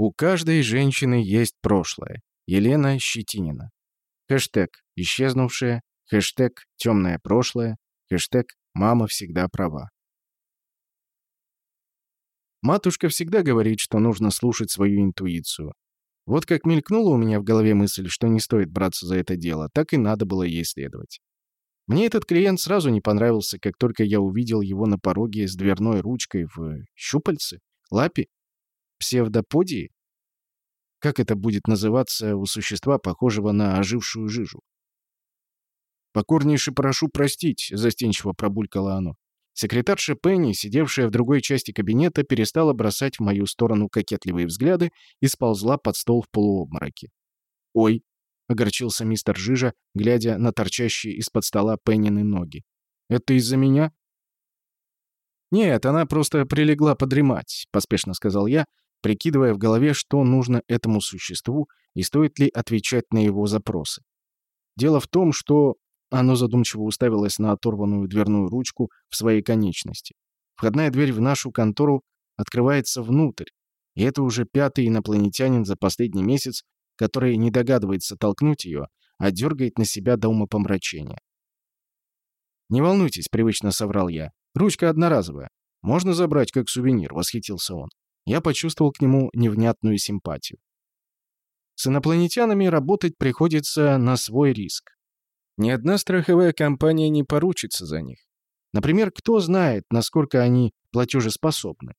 У каждой женщины есть прошлое. Елена Щетинина. Хэштег «Исчезнувшая», хэштег «Темное прошлое», хэштег «Мама всегда права». Матушка всегда говорит, что нужно слушать свою интуицию. Вот как мелькнула у меня в голове мысль, что не стоит браться за это дело, так и надо было ей следовать. Мне этот клиент сразу не понравился, как только я увидел его на пороге с дверной ручкой в щупальце, лапе, псевдоподии. Как это будет называться у существа, похожего на ожившую жижу? «Покорнейше прошу простить», — застенчиво пробулькало оно. Секретарша Пенни, сидевшая в другой части кабинета, перестала бросать в мою сторону кокетливые взгляды и сползла под стол в полуобмороке. «Ой!» — огорчился мистер Жижа, глядя на торчащие из-под стола Пеннины ноги. «Это из-за меня?» «Нет, она просто прилегла подремать», — поспешно сказал я, прикидывая в голове, что нужно этому существу и стоит ли отвечать на его запросы. Дело в том, что оно задумчиво уставилось на оторванную дверную ручку в своей конечности. Входная дверь в нашу контору открывается внутрь, и это уже пятый инопланетянин за последний месяц, который не догадывается толкнуть ее, а дергает на себя до умопомрачения. «Не волнуйтесь», — привычно соврал я. «Ручка одноразовая. Можно забрать как сувенир», — восхитился он. Я почувствовал к нему невнятную симпатию. С инопланетянами работать приходится на свой риск. Ни одна страховая компания не поручится за них. Например, кто знает, насколько они платежеспособны.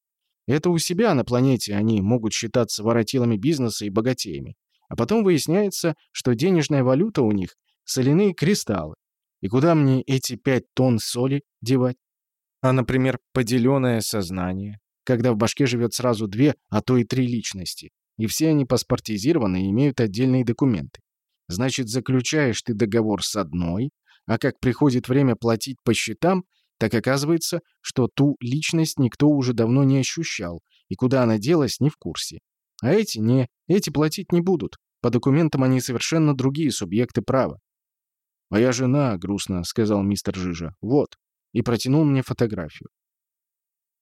Это у себя на планете они могут считаться воротилами бизнеса и богатеями. А потом выясняется, что денежная валюта у них — соляные кристаллы. И куда мне эти пять тонн соли девать? А, например, поделенное сознание, когда в башке живет сразу две, а то и три личности, и все они паспортизированы и имеют отдельные документы. Значит, заключаешь ты договор с одной, а как приходит время платить по счетам, так оказывается, что ту личность никто уже давно не ощущал, и куда она делась, не в курсе. А эти не, эти платить не будут. По документам они совершенно другие субъекты права. «Моя жена», — грустно сказал мистер Жижа, — «вот», и протянул мне фотографию.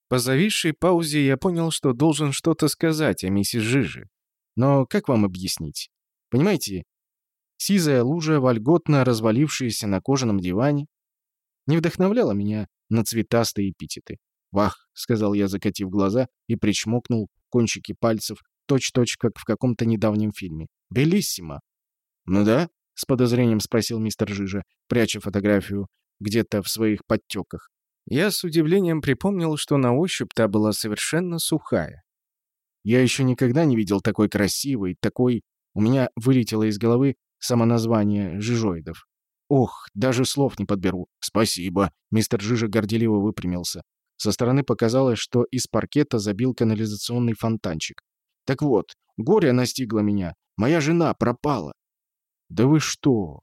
По зависшей паузе я понял, что должен что-то сказать о миссис Жиже. Но как вам объяснить? Понимаете, Сизая лужа, вольготно развалившаяся на кожаном диване, не вдохновляла меня на цветастые эпитеты. «Вах!» — сказал я, закатив глаза, и причмокнул кончики пальцев, точь-точь, как в каком-то недавнем фильме. «Белиссимо!» «Ну да?» — с подозрением спросил мистер Жижа, пряча фотографию где-то в своих подтеках. Я с удивлением припомнил, что на ощупь та была совершенно сухая. Я еще никогда не видел такой красивой, такой... У меня вылетело из головы самоназвание жижоидов. Ох, даже слов не подберу. Спасибо. Мистер Жижа горделиво выпрямился. Со стороны показалось, что из паркета забил канализационный фонтанчик. Так вот, горе настигло меня. Моя жена пропала. Да вы что?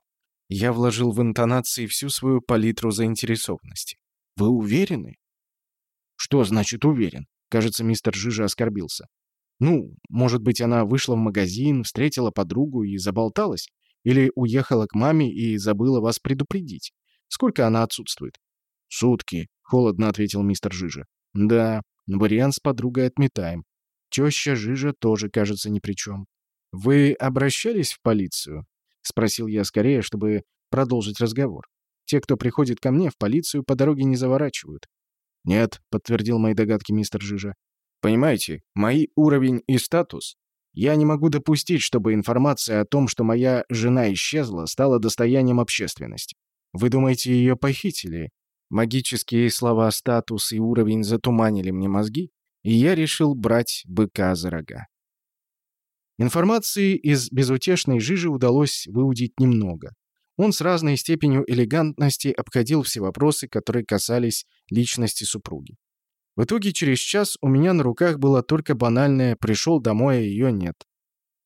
Я вложил в интонации всю свою палитру заинтересованности. Вы уверены? Что значит уверен? Кажется, мистер Жижа оскорбился. Ну, может быть, она вышла в магазин, встретила подругу и заболталась? Или уехала к маме и забыла вас предупредить? Сколько она отсутствует?» «Сутки», — холодно ответил мистер Жижа. «Да, вариант с подругой отметаем. Теща Жижа тоже, кажется, ни при чем». «Вы обращались в полицию?» — спросил я скорее, чтобы продолжить разговор. «Те, кто приходит ко мне, в полицию по дороге не заворачивают». «Нет», — подтвердил мои догадки мистер Жижа. «Понимаете, мой уровень и статус я не могу допустить, чтобы информация о том, что моя жена исчезла, стала достоянием общественности. Вы думаете, ее похитили? Магические слова «статус» и «уровень» затуманили мне мозги, и я решил брать быка за рога. Информации из безутешной жижи удалось выудить немного. Он с разной степенью элегантности обходил все вопросы, которые касались личности супруги. В итоге через час у меня на руках было только банальное «пришел домой, а ее нет».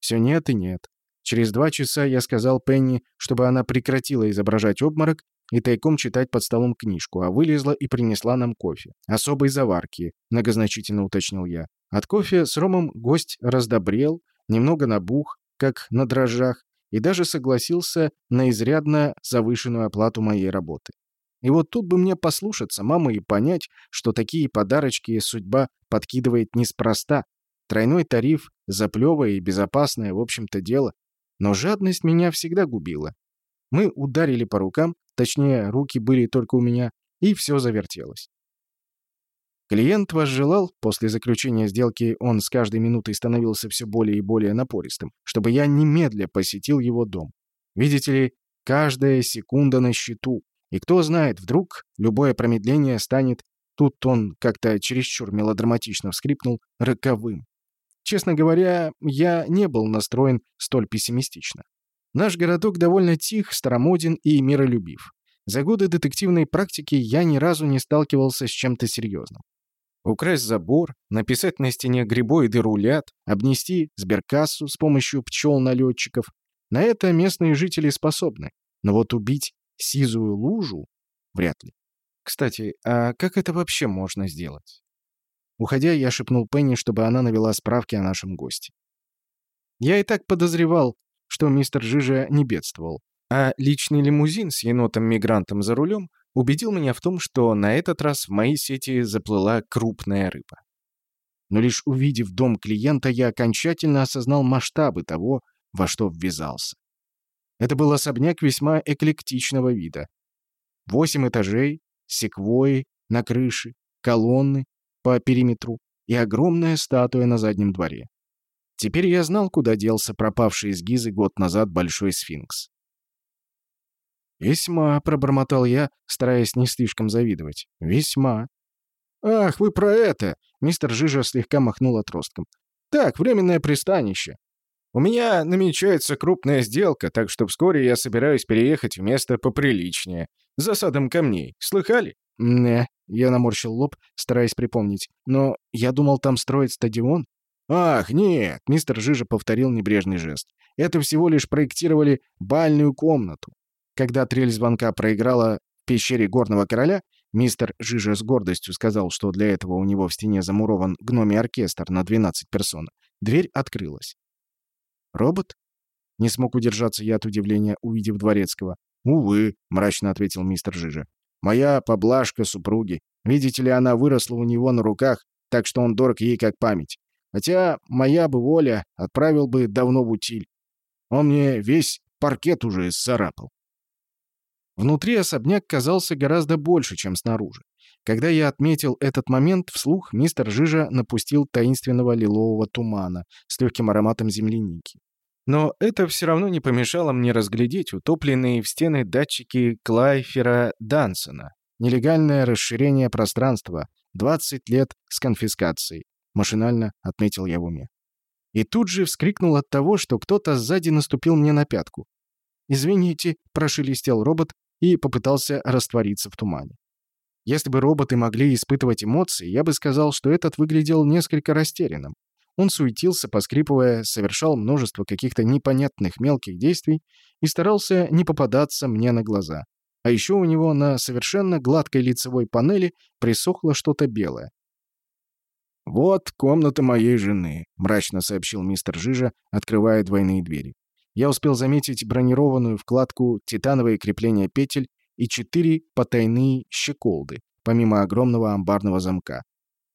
Все нет и нет. Через два часа я сказал Пенни, чтобы она прекратила изображать обморок и тайком читать под столом книжку, а вылезла и принесла нам кофе. Особой заварки, многозначительно уточнил я. От кофе с ромом гость раздобрел, немного набух, как на дрожжах, и даже согласился на изрядно завышенную оплату моей работы. И вот тут бы мне послушаться мамы и понять, что такие подарочки судьба подкидывает неспроста. Тройной тариф, заплевое и безопасное, в общем-то, дело. Но жадность меня всегда губила. Мы ударили по рукам, точнее, руки были только у меня, и все завертелось. Клиент возжелал, после заключения сделки он с каждой минутой становился все более и более напористым, чтобы я немедля посетил его дом. Видите ли, каждая секунда на счету, и кто знает, вдруг любое промедление станет, тут он как-то чересчур мелодраматично вскрипнул, роковым. Честно говоря, я не был настроен столь пессимистично. Наш городок довольно тих, старомоден и миролюбив. За годы детективной практики я ни разу не сталкивался с чем-то серьезным. Украсть забор, написать на стене грибоиды рулят, обнести сберкассу с помощью пчел-налетчиков. На это местные жители способны. Но вот убить сизую лужу — вряд ли. Кстати, а как это вообще можно сделать? Уходя, я шепнул Пенни, чтобы она навела справки о нашем госте. Я и так подозревал, что мистер Жижа не бедствовал, а личный лимузин с енотом-мигрантом за рулем убедил меня в том, что на этот раз в мои сети заплыла крупная рыба. Но лишь увидев дом клиента, я окончательно осознал масштабы того, во что ввязался. Это был особняк весьма эклектичного вида. Восемь этажей, секвои на крыше, колонны, по периметру и огромная статуя на заднем дворе. Теперь я знал, куда делся пропавший из Гизы год назад большой сфинкс. «Весьма», — пробормотал я, стараясь не слишком завидовать. «Весьма». «Ах, вы про это!» — мистер Жижа слегка махнул отростком. «Так, временное пристанище. У меня намечается крупная сделка, так что вскоре я собираюсь переехать в место поприличнее, за садом камней. Слыхали?» «Не», — я наморщил лоб, стараясь припомнить. «Но я думал, там строить стадион». «Ах, нет!» — мистер Жижа повторил небрежный жест. «Это всего лишь проектировали бальную комнату. Когда трель звонка проиграла в пещере Горного Короля, мистер Жижа с гордостью сказал, что для этого у него в стене замурован гномий оркестр на 12 персон. Дверь открылась. «Робот?» Не смог удержаться я от удивления, увидев Дворецкого. «Увы», — мрачно ответил мистер Жижа. Моя поблажка супруги. Видите ли, она выросла у него на руках, так что он дорог ей как память. Хотя моя бы воля отправил бы давно в утиль. Он мне весь паркет уже исцарапал. Внутри особняк казался гораздо больше, чем снаружи. Когда я отметил этот момент вслух, мистер Жижа напустил таинственного лилового тумана с легким ароматом земляники. Но это все равно не помешало мне разглядеть утопленные в стены датчики Клайфера Дансона. Нелегальное расширение пространства. 20 лет с конфискацией. Машинально отметил я в уме. И тут же вскрикнул от того, что кто-то сзади наступил мне на пятку. «Извините», — прошелестел робот и попытался раствориться в тумане. Если бы роботы могли испытывать эмоции, я бы сказал, что этот выглядел несколько растерянным. Он суетился, поскрипывая, совершал множество каких-то непонятных мелких действий и старался не попадаться мне на глаза. А еще у него на совершенно гладкой лицевой панели присохло что-то белое. «Вот комната моей жены», — мрачно сообщил мистер Жижа, открывая двойные двери. Я успел заметить бронированную вкладку, титановые крепления петель и четыре потайные щеколды, помимо огромного амбарного замка.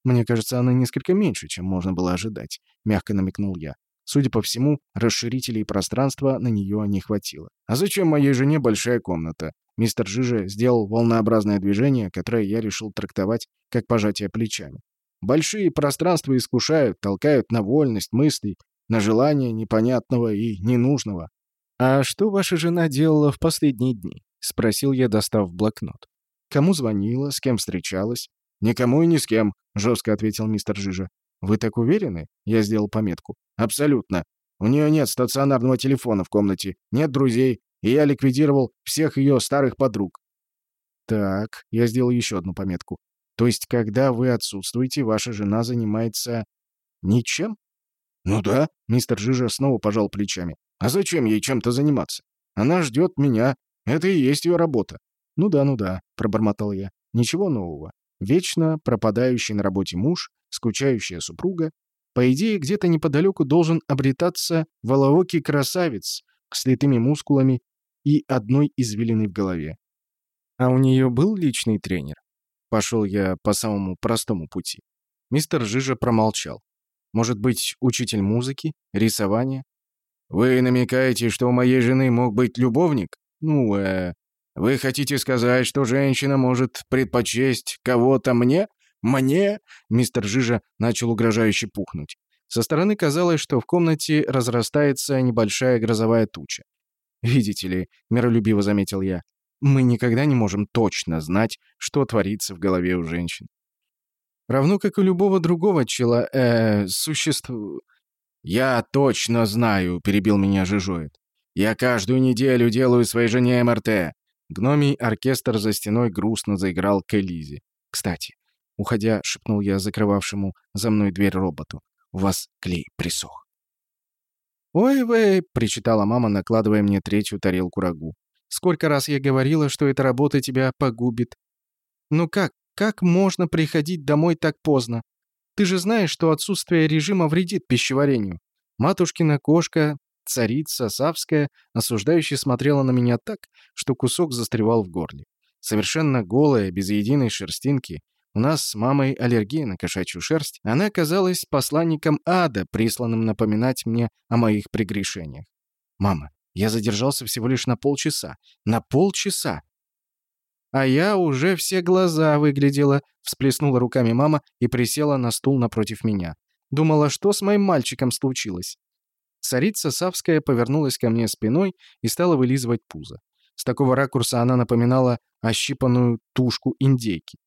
«Мне кажется, она несколько меньше, чем можно было ожидать», — мягко намекнул я. Судя по всему, расширителей пространства на нее не хватило. «А зачем моей жене большая комната?» Мистер Жижа сделал волнообразное движение, которое я решил трактовать как пожатие плечами. «Большие пространства искушают, толкают на вольность мыслей, на желание непонятного и ненужного». «А что ваша жена делала в последние дни?» — спросил я, достав блокнот. «Кому звонила, с кем встречалась?» «Никому и ни с кем», — жестко ответил мистер Жижа. «Вы так уверены?» — я сделал пометку. «Абсолютно. У нее нет стационарного телефона в комнате, нет друзей, и я ликвидировал всех ее старых подруг». «Так», — я сделал еще одну пометку. «То есть, когда вы отсутствуете, ваша жена занимается... ничем?» «Ну да», — мистер Жижа снова пожал плечами. «А зачем ей чем-то заниматься? Она ждет меня. Это и есть ее работа». «Ну да, ну да», — пробормотал я. «Ничего нового. Вечно пропадающий на работе муж, скучающая супруга. По идее, где-то неподалеку должен обретаться волоокий красавец с литыми мускулами и одной извилиной в голове. А у нее был личный тренер? Пошел я по самому простому пути. Мистер Жижа промолчал. Может быть, учитель музыки? Рисования? Вы намекаете, что у моей жены мог быть любовник? Ну, э... Вы хотите сказать, что женщина может предпочесть кого-то мне? Мне? Мистер Жижа начал угрожающе пухнуть. Со стороны казалось, что в комнате разрастается небольшая грозовая туча. «Видите ли», — миролюбиво заметил я, — «мы никогда не можем точно знать, что творится в голове у женщин. Равно как и любого другого чела... э... существа...» «Я точно знаю», — перебил меня Жижоид. «Я каждую неделю делаю своей жене МРТ». Гномий оркестр за стеной грустно заиграл к Элизе. «Кстати», — уходя, шепнул я закрывавшему за мной дверь роботу, «у вас клей присох». «Ой вы!» — причитала мама, накладывая мне третью тарелку рагу. «Сколько раз я говорила, что эта работа тебя погубит. Ну как, как можно приходить домой так поздно? Ты же знаешь, что отсутствие режима вредит пищеварению. Матушкина кошка, царица Савская, осуждающе смотрела на меня так, что кусок застревал в горле. Совершенно голая, без единой шерстинки, у нас с мамой аллергия на кошачью шерсть, она казалась посланником ада, присланным напоминать мне о моих прегрешениях. «Мама, я задержался всего лишь на полчаса. На полчаса! «А я уже все глаза выглядела», — всплеснула руками мама и присела на стул напротив меня. Думала, что с моим мальчиком случилось. Царица Савская повернулась ко мне спиной и стала вылизывать пузо. С такого ракурса она напоминала ощипанную тушку индейки.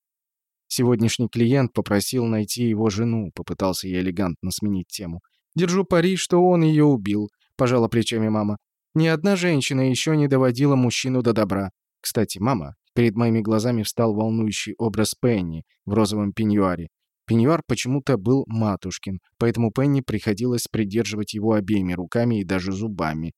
Сегодняшний клиент попросил найти его жену, попытался я элегантно сменить тему. «Держу пари, что он ее убил», — пожала плечами мама. «Ни одна женщина еще не доводила мужчину до добра. Кстати, мама, Перед моими глазами встал волнующий образ Пенни в розовом пеньюаре. Пеньюар почему-то был матушкин, поэтому Пенни приходилось придерживать его обеими руками и даже зубами.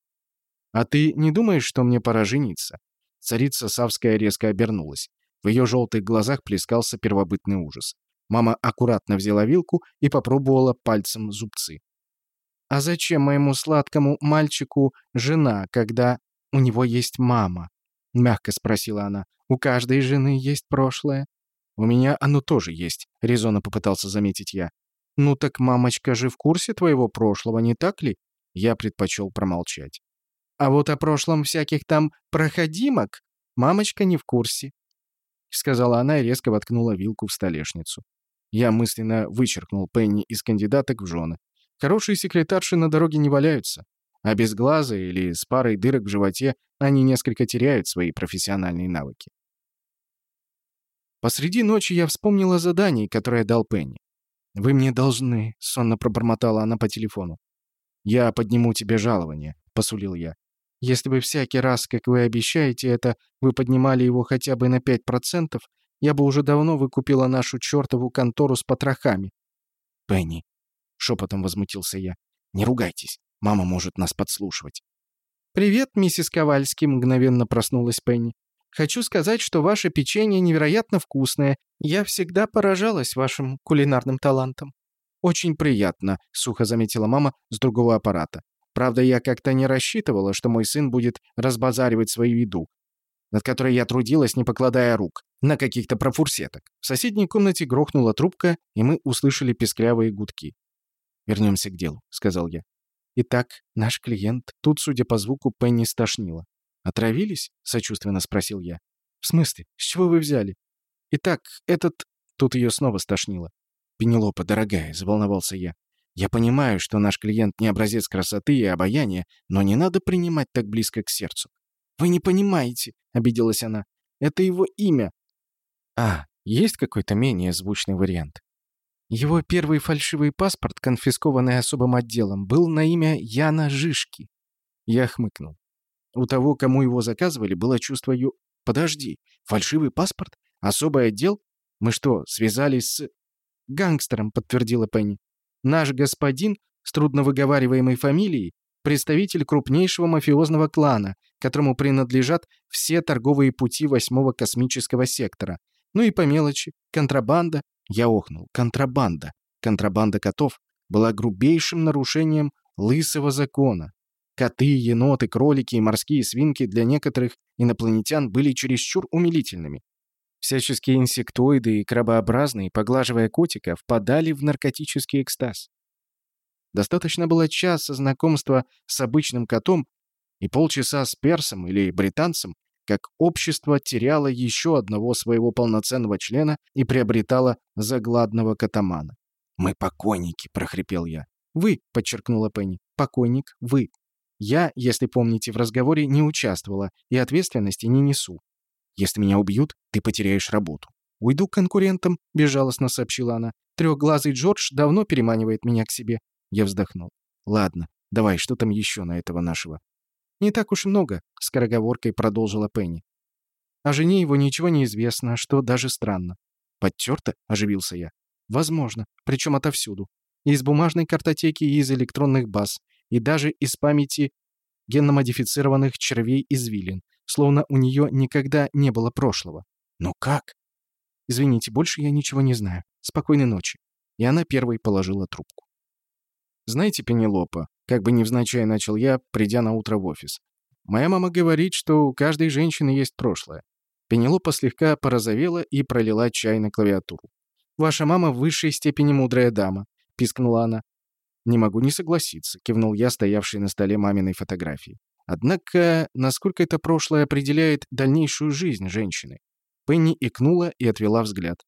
«А ты не думаешь, что мне пора жениться?» Царица Савская резко обернулась. В ее желтых глазах плескался первобытный ужас. Мама аккуратно взяла вилку и попробовала пальцем зубцы. «А зачем моему сладкому мальчику жена, когда у него есть мама?» — мягко спросила она. У каждой жены есть прошлое. У меня оно тоже есть, резонно попытался заметить я. Ну так мамочка же в курсе твоего прошлого, не так ли? Я предпочел промолчать. А вот о прошлом всяких там проходимок мамочка не в курсе, сказала она и резко воткнула вилку в столешницу. Я мысленно вычеркнул Пенни из кандидаток в жены. Хорошие секретарши на дороге не валяются. А без глаза или с парой дырок в животе они несколько теряют свои профессиональные навыки. Посреди ночи я вспомнила о задании, которое дал Пенни. «Вы мне должны», — сонно пробормотала она по телефону. «Я подниму тебе жалование», — посулил я. «Если бы всякий раз, как вы обещаете это, вы поднимали его хотя бы на 5%, я бы уже давно выкупила нашу чертову контору с потрохами». «Пенни», — шепотом возмутился я, — «не ругайтесь, мама может нас подслушивать». «Привет, миссис Ковальский», — мгновенно проснулась Пенни. Хочу сказать, что ваше печенье невероятно вкусное. Я всегда поражалась вашим кулинарным талантом». «Очень приятно», — сухо заметила мама с другого аппарата. «Правда, я как-то не рассчитывала, что мой сын будет разбазаривать свою еду, над которой я трудилась, не покладая рук, на каких-то профурсеток». В соседней комнате грохнула трубка, и мы услышали песклявые гудки. «Вернемся к делу», — сказал я. «Итак, наш клиент...» Тут, судя по звуку, Пенни стошнила. «Отравились?» — сочувственно спросил я. «В смысле? С чего вы взяли?» «Итак, этот...» Тут ее снова стошнило. «Пенелопа, дорогая», — заволновался я. «Я понимаю, что наш клиент не образец красоты и обаяния, но не надо принимать так близко к сердцу». «Вы не понимаете», — обиделась она. «Это его имя». «А, есть какой-то менее звучный вариант?» Его первый фальшивый паспорт, конфискованный особым отделом, был на имя Яна Жишки. Я хмыкнул. У того, кому его заказывали, было чувство ю... Подожди, фальшивый паспорт? Особый отдел? Мы что, связались с... Гангстером, подтвердила Пенни. Наш господин с трудновыговариваемой фамилией представитель крупнейшего мафиозного клана, которому принадлежат все торговые пути восьмого космического сектора. Ну и по мелочи, контрабанда. Я охнул. Контрабанда. Контрабанда котов была грубейшим нарушением лысого закона. Коты, еноты, кролики и морские свинки для некоторых инопланетян были чересчур умилительными. Всяческие инсектоиды и крабообразные, поглаживая котика, впадали в наркотический экстаз. Достаточно было часа знакомства с обычным котом и полчаса с персом или британцем, как общество теряло еще одного своего полноценного члена и приобретало загладного катамана. «Мы покойники», — прохрипел я. «Вы», — подчеркнула Пенни. «Покойник, вы. Я, если помните, в разговоре не участвовала и ответственности не несу. Если меня убьют, ты потеряешь работу». «Уйду к конкурентам», — безжалостно сообщила она. «Трехглазый Джордж давно переманивает меня к себе». Я вздохнул. «Ладно, давай, что там еще на этого нашего?» «Не так уж много», — скороговоркой продолжила Пенни. «О жене его ничего не известно, что даже странно». «Подтерто?» — оживился я. «Возможно. Причем отовсюду. И из бумажной картотеки, и из электронных баз, и даже из памяти генно-модифицированных червей извилин, словно у нее никогда не было прошлого. Но как? Извините, больше я ничего не знаю. Спокойной ночи. И она первой положила трубку. Знаете, Пенелопа, как бы невзначай начал я, придя на утро в офис. Моя мама говорит, что у каждой женщины есть прошлое. Пенелопа слегка порозовела и пролила чай на клавиатуру. «Ваша мама в высшей степени мудрая дама», — пискнула она. «Не могу не согласиться», — кивнул я, стоявший на столе маминой фотографии. Однако, насколько это прошлое определяет дальнейшую жизнь женщины? Пенни икнула и отвела взгляд.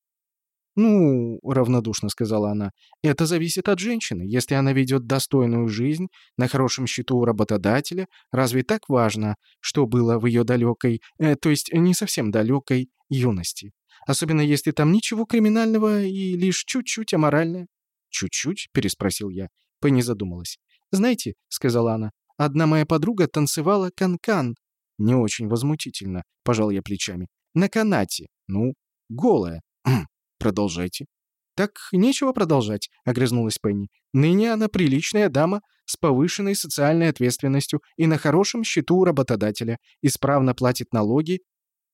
«Ну, — равнодушно сказала она, — это зависит от женщины. Если она ведет достойную жизнь, на хорошем счету у работодателя, разве так важно, что было в ее далекой, э, то есть не совсем далекой, юности? Особенно если там ничего криминального и лишь чуть-чуть аморальное». «Чуть-чуть?» — переспросил я. Пенни задумалась. «Знаете, — сказала она, — одна моя подруга танцевала канкан. -кан. «Не очень возмутительно», — пожал я плечами. На канате. Ну, голая. Продолжайте. «Так нечего продолжать», — огрызнулась Пенни. «Ныне она приличная дама с повышенной социальной ответственностью и на хорошем счету у работодателя, исправно платит налоги,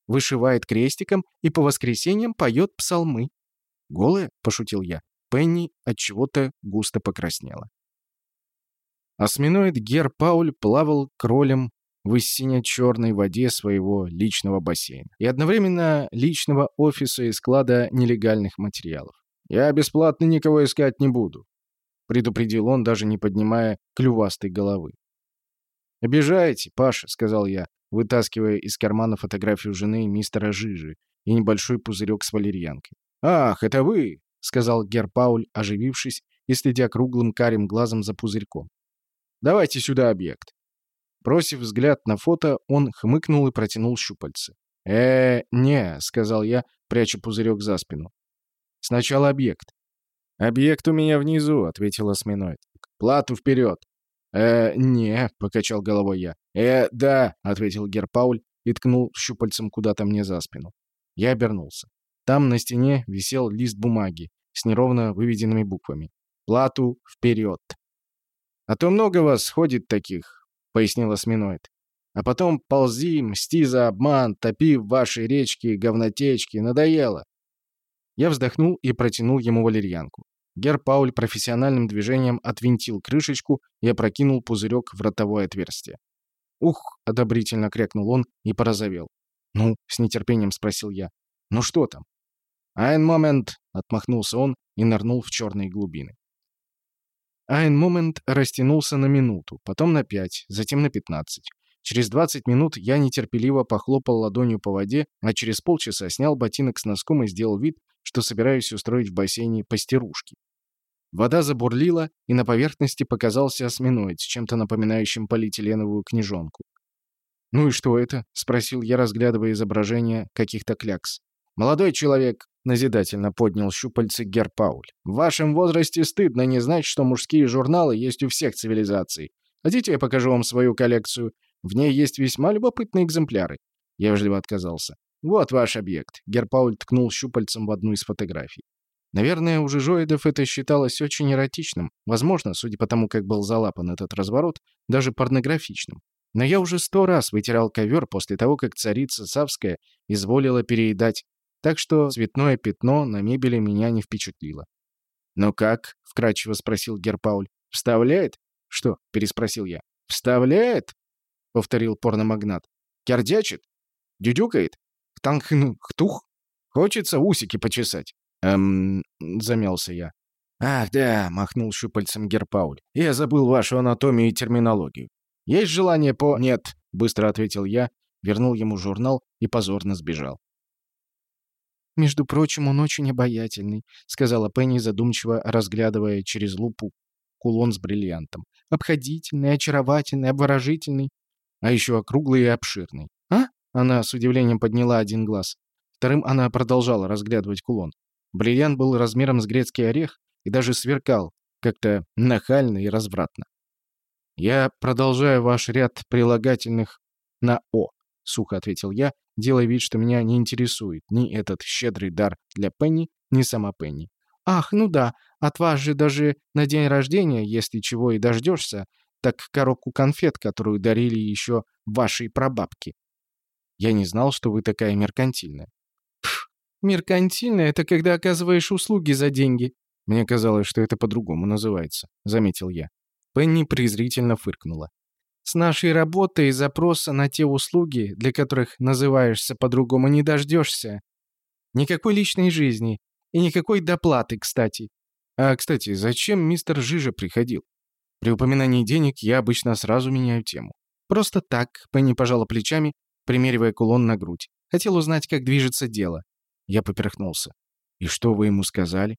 вышивает крестиком и по воскресеньям поет псалмы». «Голая?» — пошутил я. Пенни от чего то густо покраснела. Осьминоид Гер Пауль плавал кролем в сине-черной воде своего личного бассейна и одновременно личного офиса и склада нелегальных материалов. «Я бесплатно никого искать не буду», — предупредил он, даже не поднимая клювастой головы. «Обижаете, Паша», — сказал я, вытаскивая из кармана фотографию жены мистера Жижи и небольшой пузырек с валерьянкой. «Ах, это вы!» — сказал Гер Пауль, оживившись и следя круглым карим глазом за пузырьком. «Давайте сюда объект». Бросив взгляд на фото, он хмыкнул и протянул щупальце. э не», — сказал я, пряча пузырек за спину. «Сначала объект». «Объект у меня внизу», — ответил осьминоид. «Плату вперед». «Э, не», — покачал головой я. «Э, да», — ответил Герпауль и ткнул щупальцем куда-то мне за спину. Я обернулся. Там на стене висел лист бумаги с неровно выведенными буквами. «Плату вперед». «А то много вас ходит таких пояснил осьминоид. А потом ползи, мсти за обман, топи в вашей речке говнотечки. Надоело. Я вздохнул и протянул ему валерьянку. Гер Пауль профессиональным движением отвинтил крышечку и опрокинул пузырек в ротовое отверстие. «Ух!» — одобрительно крякнул он и порозовел. «Ну?» — с нетерпением спросил я. «Ну что там?» «Айн момент!» — отмахнулся он и нырнул в черные глубины. Айн момент растянулся на минуту, потом на пять, затем на пятнадцать. Через 20 минут я нетерпеливо похлопал ладонью по воде, а через полчаса снял ботинок с носком и сделал вид, что собираюсь устроить в бассейне постирушки. Вода забурлила, и на поверхности показался осьминоид с чем-то напоминающим полиэтиленовую книжонку. «Ну и что это?» — спросил я, разглядывая изображение каких-то клякс. «Молодой человек», — назидательно поднял щупальцы Гер Пауль, «в вашем возрасте стыдно не знать, что мужские журналы есть у всех цивилизаций. Хотите, я покажу вам свою коллекцию? В ней есть весьма любопытные экземпляры». Я вежливо отказался. «Вот ваш объект», — Гер Пауль ткнул щупальцем в одну из фотографий. Наверное, у жижоидов это считалось очень эротичным. Возможно, судя по тому, как был залапан этот разворот, даже порнографичным. Но я уже сто раз вытирал ковер после того, как царица Савская изволила переедать так что цветное пятно на мебели меня не впечатлило. «Ну как?» — вкратчиво спросил Герпауль. «Вставляет?» «Что?» — переспросил я. «Вставляет?» — повторил порномагнат. «Кердячит? Дюдюкает? Ктанхн-хтух? Хочется усики почесать?» «Эм...» — замялся я. «Ах, да», — махнул щупальцем Герпауль. «Я забыл вашу анатомию и терминологию. Есть желание по...» «Нет», — быстро ответил я, вернул ему журнал и позорно сбежал. «Между прочим, он очень обаятельный», — сказала Пенни, задумчиво разглядывая через лупу кулон с бриллиантом. «Обходительный, очаровательный, обворожительный, а еще округлый и обширный». «А?» — она с удивлением подняла один глаз. Вторым она продолжала разглядывать кулон. Бриллиант был размером с грецкий орех и даже сверкал, как-то нахально и развратно. «Я продолжаю ваш ряд прилагательных на «о», — сухо ответил я, делая вид, что меня не интересует ни этот щедрый дар для Пенни, ни сама Пенни. «Ах, ну да, от вас же даже на день рождения, если чего и дождешься, так коробку конфет, которую дарили еще вашей прабабке. Я не знал, что вы такая меркантильная. Пф, меркантильная — это когда оказываешь услуги за деньги. Мне казалось, что это по-другому называется, — заметил я. Пенни презрительно фыркнула. С нашей работой запроса на те услуги, для которых называешься по-другому, не дождешься. Никакой личной жизни. И никакой доплаты, кстати. А, кстати, зачем мистер Жижа приходил? При упоминании денег я обычно сразу меняю тему. Просто так, Пенни пожала плечами, примеривая кулон на грудь. Хотел узнать, как движется дело. Я поперхнулся. «И что вы ему сказали?»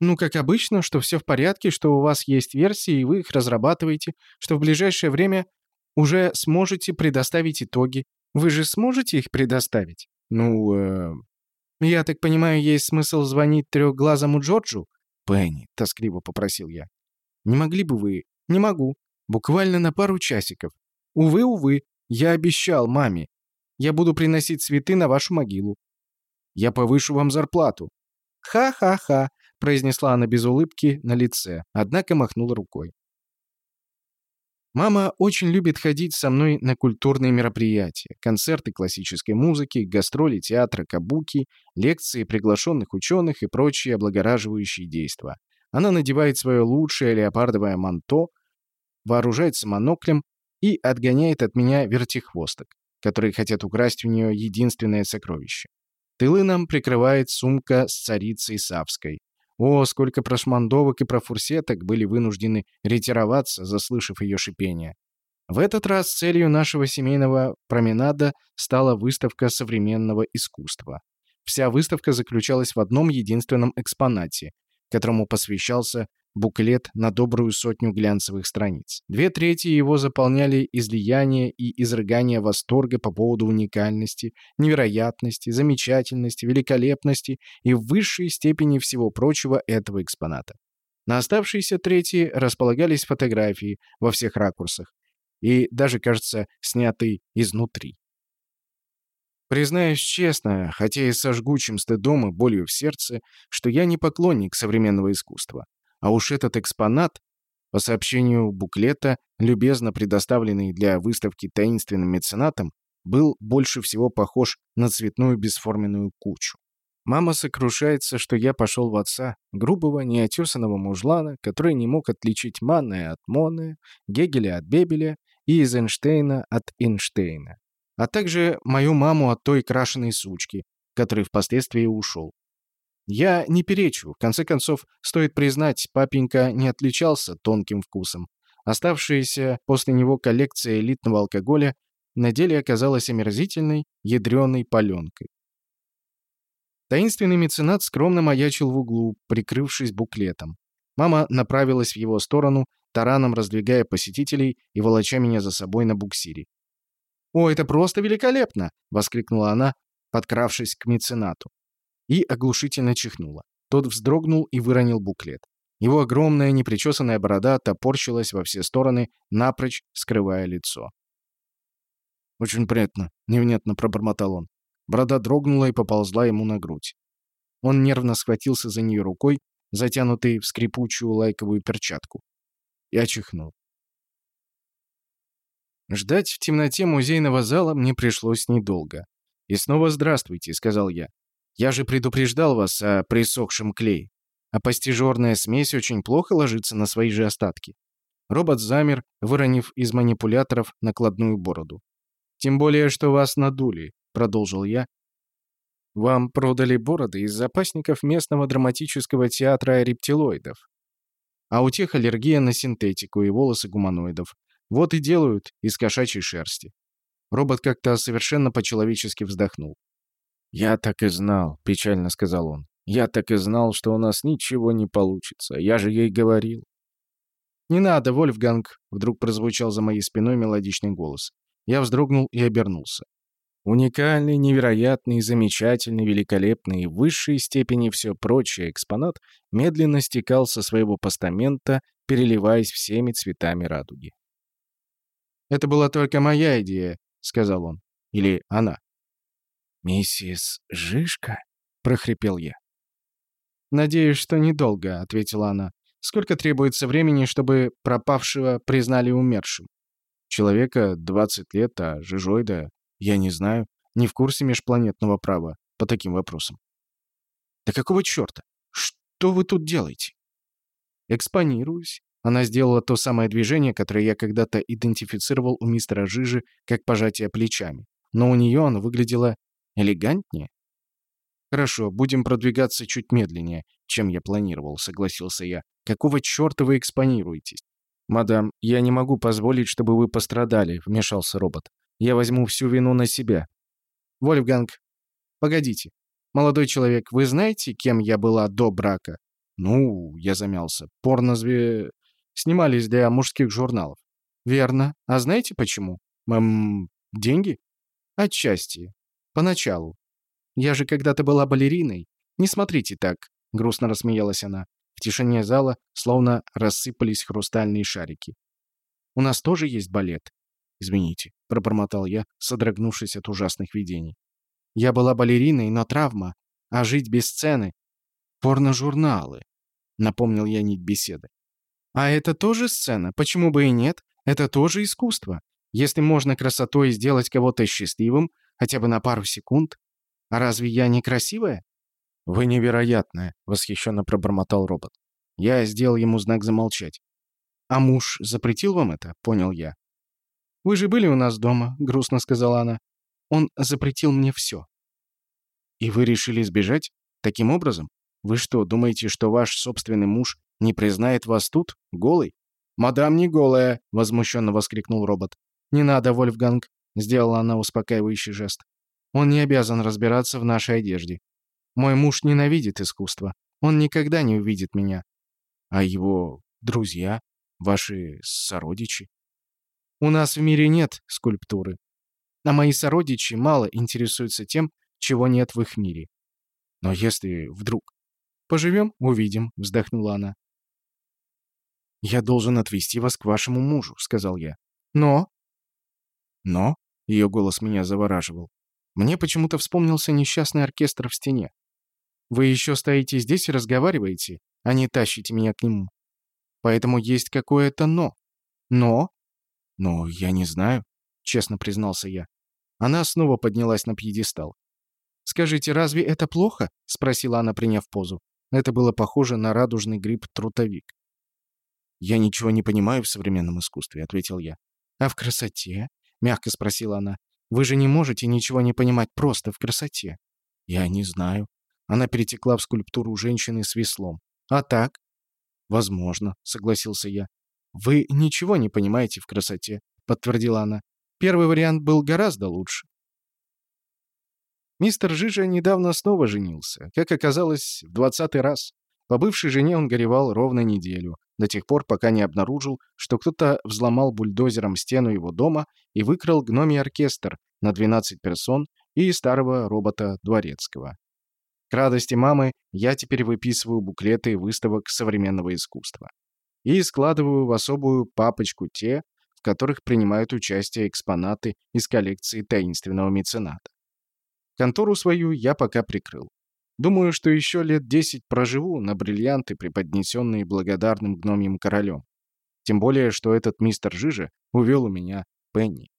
«Ну, как обычно, что все в порядке, что у вас есть версии, и вы их разрабатываете, что в ближайшее время уже сможете предоставить итоги. Вы же сможете их предоставить?» «Ну, э... «Я так понимаю, есть смысл звонить трехглазому Джорджу?» «Пенни», — тоскливо попросил я. «Не могли бы вы...» «Не могу. Буквально на пару часиков. Увы, увы. Я обещал маме. Я буду приносить цветы на вашу могилу. Я повышу вам зарплату». «Ха-ха-ха», — произнесла она без улыбки на лице, однако махнула рукой. Мама очень любит ходить со мной на культурные мероприятия, концерты классической музыки, гастроли театра кабуки, лекции приглашенных ученых и прочие облагораживающие действия. Она надевает свое лучшее леопардовое манто, вооружается моноклем и отгоняет от меня вертихвосток, которые хотят украсть у нее единственное сокровище. Тылы нам прикрывает сумка с царицей Савской, о, сколько прошмандовок и профурсеток были вынуждены ретироваться, заслышав ее шипение. В этот раз целью нашего семейного променада стала выставка современного искусства. Вся выставка заключалась в одном единственном экспонате, которому посвящался буклет на добрую сотню глянцевых страниц. Две трети его заполняли излияния и изрыгания восторга по поводу уникальности, невероятности, замечательности, великолепности и высшей степени всего прочего этого экспоната. На оставшиеся трети располагались фотографии во всех ракурсах и даже, кажется, снятые изнутри. Признаюсь честно, хотя и со жгучим стыдом и болью в сердце, что я не поклонник современного искусства. А уж этот экспонат, по сообщению буклета, любезно предоставленный для выставки таинственным меценатом, был больше всего похож на цветную бесформенную кучу. Мама сокрушается, что я пошел в отца, грубого, неотесанного мужлана, который не мог отличить Манная от Моне, Гегеля от Бебеля и Эйзенштейна от Эйнштейна, а также мою маму от той крашеной сучки, который впоследствии ушел. Я не перечу. В конце концов, стоит признать, папенька не отличался тонким вкусом. Оставшаяся после него коллекция элитного алкоголя на деле оказалась омерзительной, ядреной паленкой. Таинственный меценат скромно маячил в углу, прикрывшись буклетом. Мама направилась в его сторону, тараном раздвигая посетителей и волоча меня за собой на буксире. «О, это просто великолепно!» — воскликнула она, подкравшись к меценату и оглушительно чихнула. Тот вздрогнул и выронил буклет. Его огромная непричесанная борода топорщилась во все стороны, напрочь скрывая лицо. «Очень приятно», — невнятно пробормотал он. Борода дрогнула и поползла ему на грудь. Он нервно схватился за нее рукой, затянутой в скрипучую лайковую перчатку. Я чихнул. Ждать в темноте музейного зала мне пришлось недолго. «И снова здравствуйте», — сказал я. Я же предупреждал вас о присохшем клее. А постижорная смесь очень плохо ложится на свои же остатки. Робот замер, выронив из манипуляторов накладную бороду. «Тем более, что вас надули», — продолжил я, Вам продали бороды из запасников местного драматического театра рептилоидов. А у тех аллергия на синтетику и волосы гуманоидов. Вот и делают из кошачьей шерсти. Робот как-то совершенно по-человечески вздохнул. «Я так и знал», — печально сказал он. «Я так и знал, что у нас ничего не получится. Я же ей говорил». «Не надо, Вольфганг», — вдруг прозвучал за моей спиной мелодичный голос. Я вздрогнул и обернулся. Уникальный, невероятный, замечательный, великолепный и в высшей степени все прочее экспонат медленно стекал со своего постамента, переливаясь всеми цветами радуги. «Это была только моя идея», — сказал он. «Или она». «Миссис Жишка?» — прохрипел я. «Надеюсь, что недолго», — ответила она. «Сколько требуется времени, чтобы пропавшего признали умершим?» «Человека 20 лет, а жижоида, я не знаю, не в курсе межпланетного права по таким вопросам». «Да какого черта? Что вы тут делаете?» «Экспонируюсь». Она сделала то самое движение, которое я когда-то идентифицировал у мистера Жижи как пожатие плечами. Но у нее оно выглядело Элегантнее? Хорошо, будем продвигаться чуть медленнее, чем я планировал, согласился я. Какого черта вы экспонируетесь? Мадам, я не могу позволить, чтобы вы пострадали, вмешался робот. Я возьму всю вину на себя. Вольфганг, погодите. Молодой человек, вы знаете, кем я была до брака? Ну, я замялся. Порнозве... Снимались для мужских журналов. Верно. А знаете почему? Мам, деньги? Отчасти. Поначалу. Я же когда-то была балериной. Не смотрите так, грустно рассмеялась она. В тишине зала словно рассыпались хрустальные шарики. У нас тоже есть балет. Извините, пробормотал я, содрогнувшись от ужасных видений. Я была балериной, но травма, а жить без сцены порножурналы, напомнил я нить беседы. А это тоже сцена, почему бы и нет? Это тоже искусство. Если можно красотой сделать кого-то счастливым, Хотя бы на пару секунд? А разве я не красивая?» «Вы невероятная», — восхищенно пробормотал робот. Я сделал ему знак замолчать. «А муж запретил вам это?» — понял я. «Вы же были у нас дома», — грустно сказала она. «Он запретил мне все». «И вы решили сбежать? Таким образом? Вы что, думаете, что ваш собственный муж не признает вас тут, голой?» «Мадам не голая!» — возмущенно воскликнул робот. «Не надо, Вольфганг. — сделала она успокаивающий жест. «Он не обязан разбираться в нашей одежде. Мой муж ненавидит искусство. Он никогда не увидит меня. А его друзья, ваши сородичи? У нас в мире нет скульптуры. А мои сородичи мало интересуются тем, чего нет в их мире. Но если вдруг... Поживем — увидим, — вздохнула она. «Я должен отвезти вас к вашему мужу», — сказал я. «Но...» «Но...» Ее голос меня завораживал. Мне почему-то вспомнился несчастный оркестр в стене. Вы еще стоите здесь и разговариваете, а не тащите меня к нему. Поэтому есть какое-то «но». «Но?» «Но я не знаю», — честно признался я. Она снова поднялась на пьедестал. «Скажите, разве это плохо?» — спросила она, приняв позу. Это было похоже на радужный гриб-трутовик. «Я ничего не понимаю в современном искусстве», — ответил я. «А в красоте?» — мягко спросила она. «Вы же не можете ничего не понимать просто в красоте». «Я не знаю». Она перетекла в скульптуру женщины с веслом. «А так?» «Возможно», — согласился я. «Вы ничего не понимаете в красоте», — подтвердила она. «Первый вариант был гораздо лучше». Мистер Жижа недавно снова женился, как оказалось, в двадцатый раз. По бывшей жене он горевал ровно неделю, до тех пор, пока не обнаружил, что кто-то взломал бульдозером стену его дома и выкрал гномий оркестр на 12 персон и старого робота Дворецкого. К радости мамы я теперь выписываю буклеты выставок современного искусства и складываю в особую папочку те, в которых принимают участие экспонаты из коллекции таинственного мецената. Контору свою я пока прикрыл. Думаю, что еще лет десять проживу на бриллианты, преподнесенные благодарным гномьим королем. Тем более, что этот мистер Жижа увел у меня Пенни.